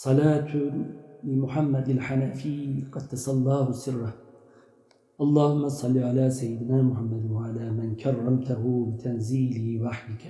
صلاة لمحمد الحنفي قد تصلاه سره. اللهم صل على سيدنا محمد وعلى من كرمته بتنزيل وحيك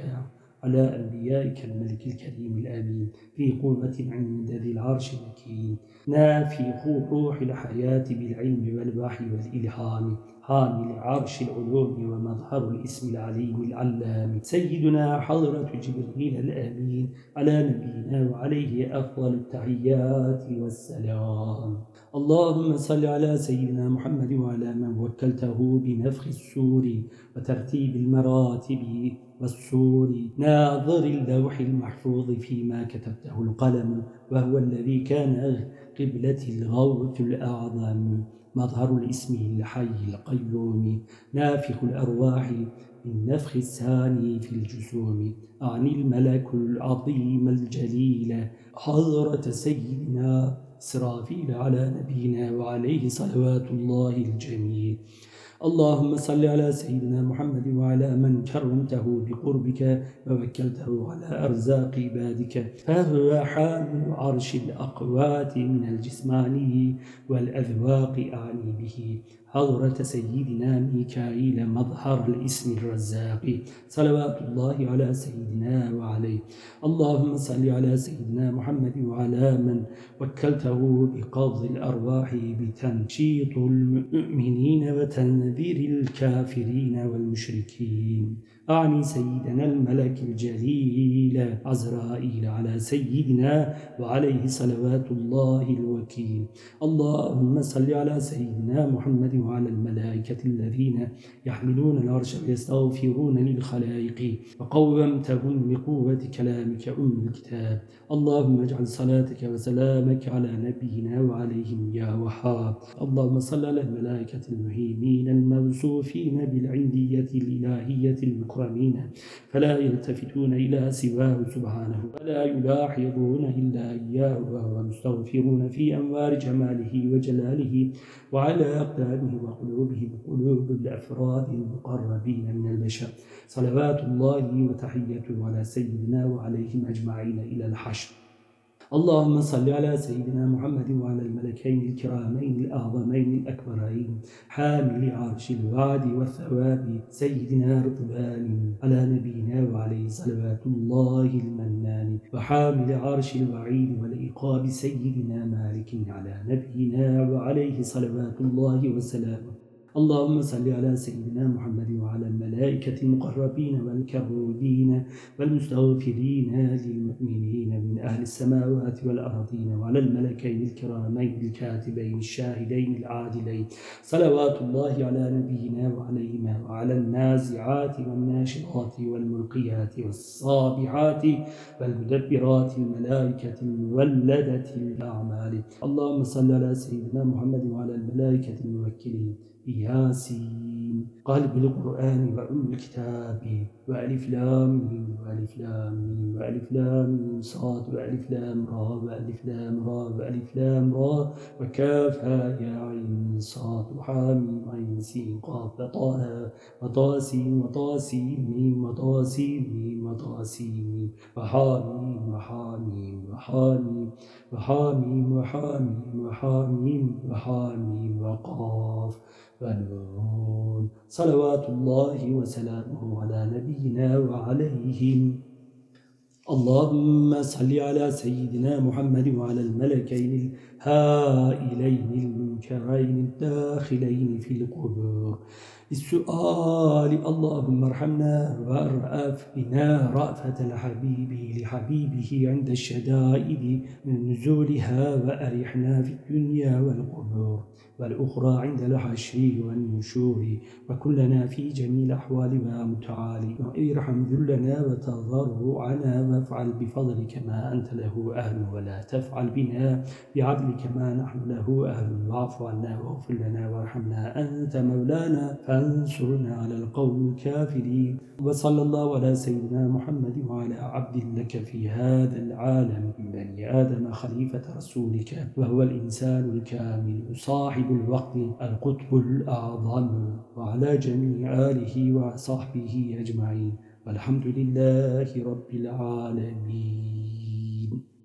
على أنبيائك الملك الكريم الآمين في قوة عند ذي العرش المكين نافخ روح الحياة بالعلم والوحي والإلهام. حامل عرش العلوم ومظهر الاسم العليم العلام. سيدنا حضرة جبريل الأمين على نبينا وعليه أفضل التحيات والسلام. اللهم صل على سيدنا محمد وعلى من وكلته بنفخ السور وترتيب المراتب والسور. ناظر اللوح المحفوظ فيما كتبته القلم وهو الذي كان قبلة الغوث الأعظم. مظهر الاسم الحي القيوم نافخ الأرواح بالنفخ الثاني في الجسوم. أعني الملك العظيم الجليل حضرة سيدنا إسرافيل على نبينا وعليه صلوات الله الجميل. اللهم صل على سيدنا محمد وعلى من كرمته بقربك ووكلته على أرزاق عبادك. فهو حامل عرش الأقوات من الجسماني والأذواق أعني به. حضرة سيدنا ميكائيل مظهر الاسم الرزاق صلوات الله على سيدنا وعليه. اللهم صل على سيدنا محمد وعلى من وكلته بقبض الأرواح بتنشيط المؤمنين وتنذير الكافرين والمشركين. أعني سيدنا الملك الجليل عزرائيل على سيدنا وعليه صلوات الله الوكيل. اللهم صل على سيدنا محمد وعلى الملائكة الذين يحملون العرش ويستغفرون للخلائق. وقومتهم بقوة كلامك أم الكتاب. اللهم اجعل صلاتك وسلامك على نبينا وعليهم يا وحاب اللهم صل على الملائكة المهيمين الموصوفين بالعندية الإلهية المكرمين. فلا يلتفتون إلى سواه سبحانه ولا يلاحظون إلا إياه وهو مستغفرون في أنوار جماله وجلاله وعلى أقدامه. وقلوبهم قلوب الأفراد المقربين من البشر. صلوات الله وتحيته على سيدنا وعليهم أجمعين إلى الحشر. اللهم صل على سيدنا محمد وعلى الملكين الكرامين الأعظمين الأكبرين حامل عرش الوعد والثواب سيدنا رضوان على نبينا وعليه صلوات الله المنان وحامل عرش الوعيد والإقاب سيدنا مالك على نبينا وعليه صلوات الله وسلامه. اللهم صل على سيدنا محمد وعلى الملائكة المقربين والكرودين والمستغفرين للمؤمنين من أهل السماوات والأرضين وعلى الملكين الكرامين الكاتبين الشاهدين العادلين. صلوات الله على نبينا وعليهما وعلى النازعات والناشرات والملقيات والصابعات والمدبرات الملائكة المولدة الأعمال. اللهم صل على سيدنا محمد وعلى الملائكة الموكلين ياسين قلب القرآن وأم الكتاب وألف لام وألف لام وألف لام صاد وألف لام را وألف لام را وألف لام را وكافها يا عين صاد وحام عين سين قاف وطاها وطاسين وطاسين ميم وطاسين ميم وطاسين وحاميم وحاميم وحاميم وحاميم وحاميم وحاميم وحاميم وقاف ونون. صلوات الله وسلامه على نبينا وعليهم. اللهم صل على سيدنا محمد وعلى الملكين الهائلين المنكرين الداخلين في القبور. السؤال اللهم ارحمنا وارأف بنا رأفة الحبيب لحبيبه عند الشدائد من نزولها وأرحنا في الدنيا والقبور والأخرى عند الحشر والنشور وكلنا في جميع الأحوال متعالي وإرحم ذلنا وتضرعنا وافعل بفضلك ما أنت له أهل ولا تفعل بنا بعدلك ما نحن له أهل. واعف عنا واغفر لنا وارحمنا أنت مولانا. فانصرنا على القوم الكافرين. وصلى الله على سيدنا محمد وعلى عبد لك في هذا العالم بني آدم خليفة رسولك وهو الإنسان الكامل صاحب الوقت القطب الأعظم وعلى جميع آله وصحبه أجمعين. والحمد لله رب العالمين.